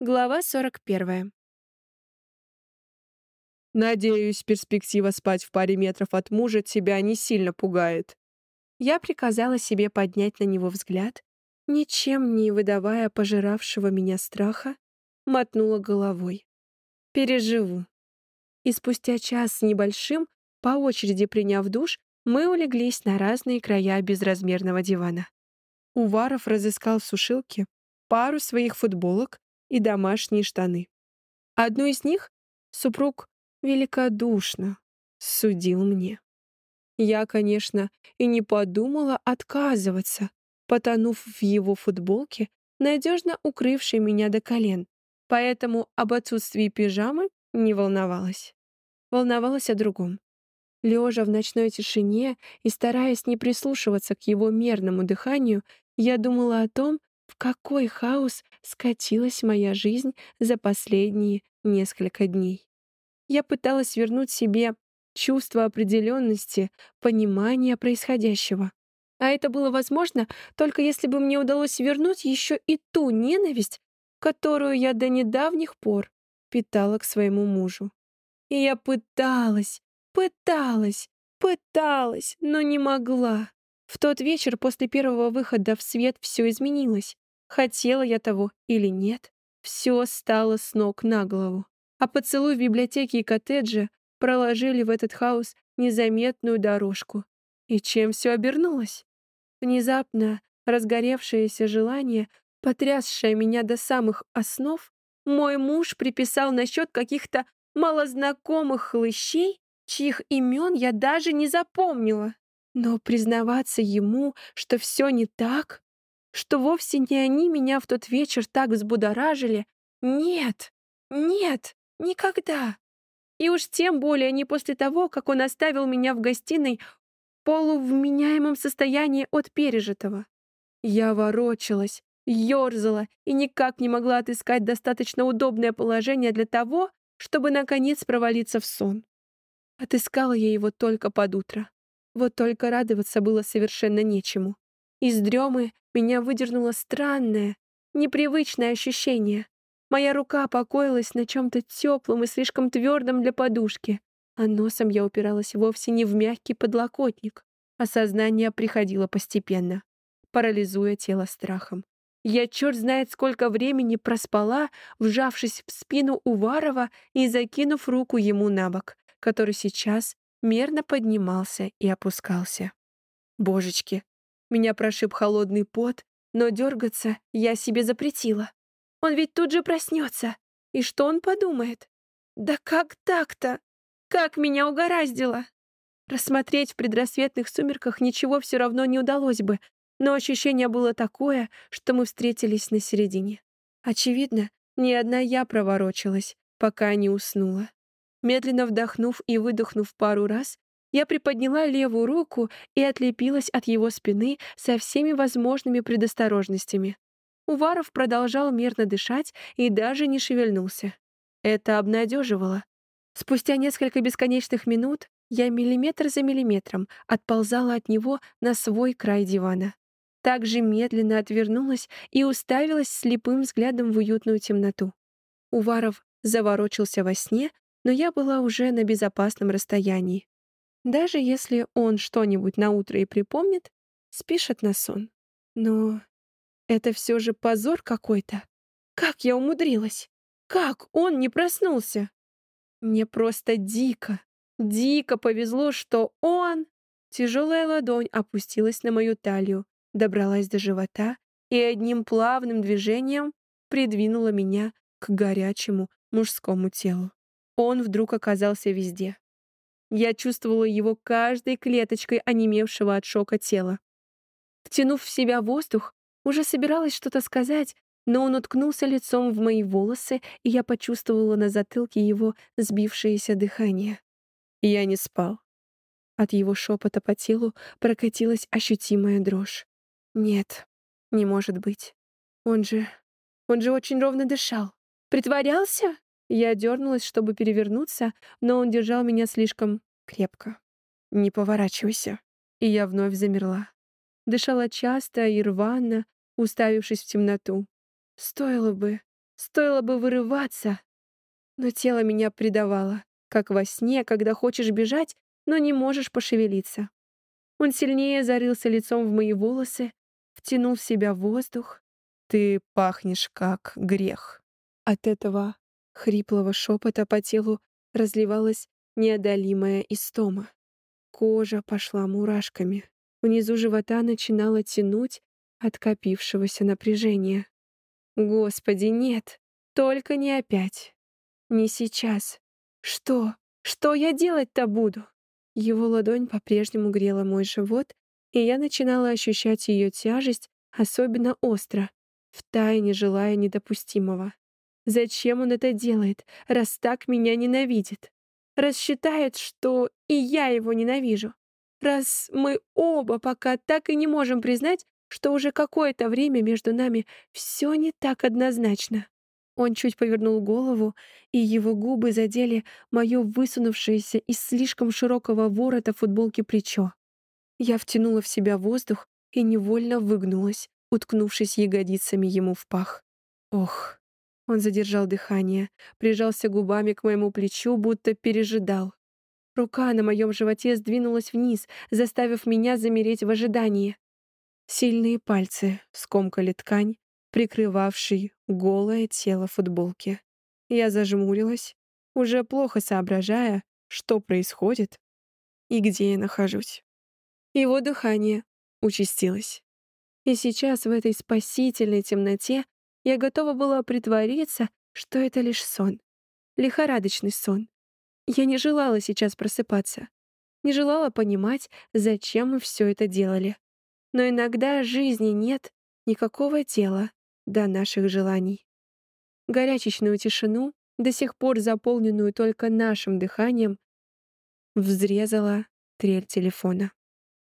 Глава 41. Надеюсь, перспектива спать в паре метров от мужа тебя не сильно пугает. Я приказала себе поднять на него взгляд, ничем не выдавая пожиравшего меня страха, мотнула головой. Переживу. И спустя час с небольшим, по очереди приняв душ, мы улеглись на разные края безразмерного дивана. Уваров разыскал в сушилке пару своих футболок и домашние штаны. Одну из них супруг великодушно судил мне. Я, конечно, и не подумала отказываться, потонув в его футболке, надежно укрывшей меня до колен, поэтому об отсутствии пижамы не волновалась. Волновалась о другом. Лежа в ночной тишине и стараясь не прислушиваться к его мерному дыханию, я думала о том, в какой хаос скатилась моя жизнь за последние несколько дней. Я пыталась вернуть себе чувство определенности, понимания происходящего. А это было возможно только если бы мне удалось вернуть еще и ту ненависть, которую я до недавних пор питала к своему мужу. И я пыталась, пыталась, пыталась, но не могла. В тот вечер после первого выхода в свет все изменилось. Хотела я того или нет, все стало с ног на голову. А поцелуй в библиотеке и коттедже проложили в этот хаос незаметную дорожку. И чем все обернулось? Внезапно разгоревшееся желание, потрясшее меня до самых основ, мой муж приписал насчет каких-то малознакомых хлыщей, чьих имен я даже не запомнила. Но признаваться ему, что все не так, что вовсе не они меня в тот вечер так взбудоражили, нет, нет, никогда. И уж тем более не после того, как он оставил меня в гостиной в полувменяемом состоянии от пережитого. Я ворочалась, ёрзала и никак не могла отыскать достаточно удобное положение для того, чтобы, наконец, провалиться в сон. Отыскала я его только под утро. Вот только радоваться было совершенно нечему. Из дремы меня выдернуло странное, непривычное ощущение. Моя рука покоилась на чем-то теплом и слишком твердом для подушки, а носом я упиралась вовсе не в мягкий подлокотник. Осознание приходило постепенно, парализуя тело страхом. Я черт знает сколько времени проспала, вжавшись в спину Уварова и закинув руку ему на бок, который сейчас мерно поднимался и опускался. Божечки, меня прошиб холодный пот, но дергаться я себе запретила. Он ведь тут же проснется. И что он подумает? Да как так-то? Как меня угораздило? Рассмотреть в предрассветных сумерках ничего все равно не удалось бы, но ощущение было такое, что мы встретились на середине. Очевидно, ни одна я проворочилась, пока не уснула. Медленно вдохнув и выдохнув пару раз, я приподняла левую руку и отлепилась от его спины со всеми возможными предосторожностями. Уваров продолжал мерно дышать и даже не шевельнулся. Это обнадеживало. Спустя несколько бесконечных минут я миллиметр за миллиметром отползала от него на свой край дивана. Также медленно отвернулась и уставилась слепым взглядом в уютную темноту. Уваров заворочился во сне, но я была уже на безопасном расстоянии. Даже если он что-нибудь на утро и припомнит, спишет на сон. Но это все же позор какой-то. Как я умудрилась? Как он не проснулся? Мне просто дико, дико повезло, что он... Тяжелая ладонь опустилась на мою талию, добралась до живота и одним плавным движением придвинула меня к горячему мужскому телу. Он вдруг оказался везде. Я чувствовала его каждой клеточкой онемевшего от шока тела. Втянув в себя воздух, уже собиралась что-то сказать, но он уткнулся лицом в мои волосы, и я почувствовала на затылке его сбившееся дыхание. Я не спал. От его шепота по телу прокатилась ощутимая дрожь. Нет, не может быть. Он же... Он же очень ровно дышал. Притворялся? Я дернулась, чтобы перевернуться, но он держал меня слишком крепко. «Не поворачивайся». И я вновь замерла. Дышала часто и рвано, уставившись в темноту. Стоило бы, Стоило бы вырываться, но тело меня предавало, как во сне, когда хочешь бежать, но не можешь пошевелиться. Он сильнее зарылся лицом в мои волосы, втянул в себя воздух. «Ты пахнешь как грех». От этого хриплого шепота по телу разливалась неодолимая истома. Кожа пошла мурашками. Внизу живота начинало тянуть от копившегося напряжения. Господи, нет, только не опять. Не сейчас. Что? Что я делать-то буду? Его ладонь по-прежнему грела мой живот, и я начинала ощущать ее тяжесть особенно остро, втайне желая недопустимого. Зачем он это делает, раз так меня ненавидит? Раз считает, что и я его ненавижу? Раз мы оба пока так и не можем признать, что уже какое-то время между нами все не так однозначно? Он чуть повернул голову, и его губы задели мое высунувшееся из слишком широкого ворота футболки плечо. Я втянула в себя воздух и невольно выгнулась, уткнувшись ягодицами ему в пах. Ох. Он задержал дыхание, прижался губами к моему плечу, будто пережидал. Рука на моем животе сдвинулась вниз, заставив меня замереть в ожидании. Сильные пальцы скомкали ткань, прикрывавший голое тело футболки. Я зажмурилась, уже плохо соображая, что происходит и где я нахожусь. Его дыхание участилось. И сейчас в этой спасительной темноте я готова была притвориться, что это лишь сон. Лихорадочный сон. Я не желала сейчас просыпаться. Не желала понимать, зачем мы все это делали. Но иногда жизни нет никакого дела до наших желаний. Горячечную тишину, до сих пор заполненную только нашим дыханием, взрезала трель телефона.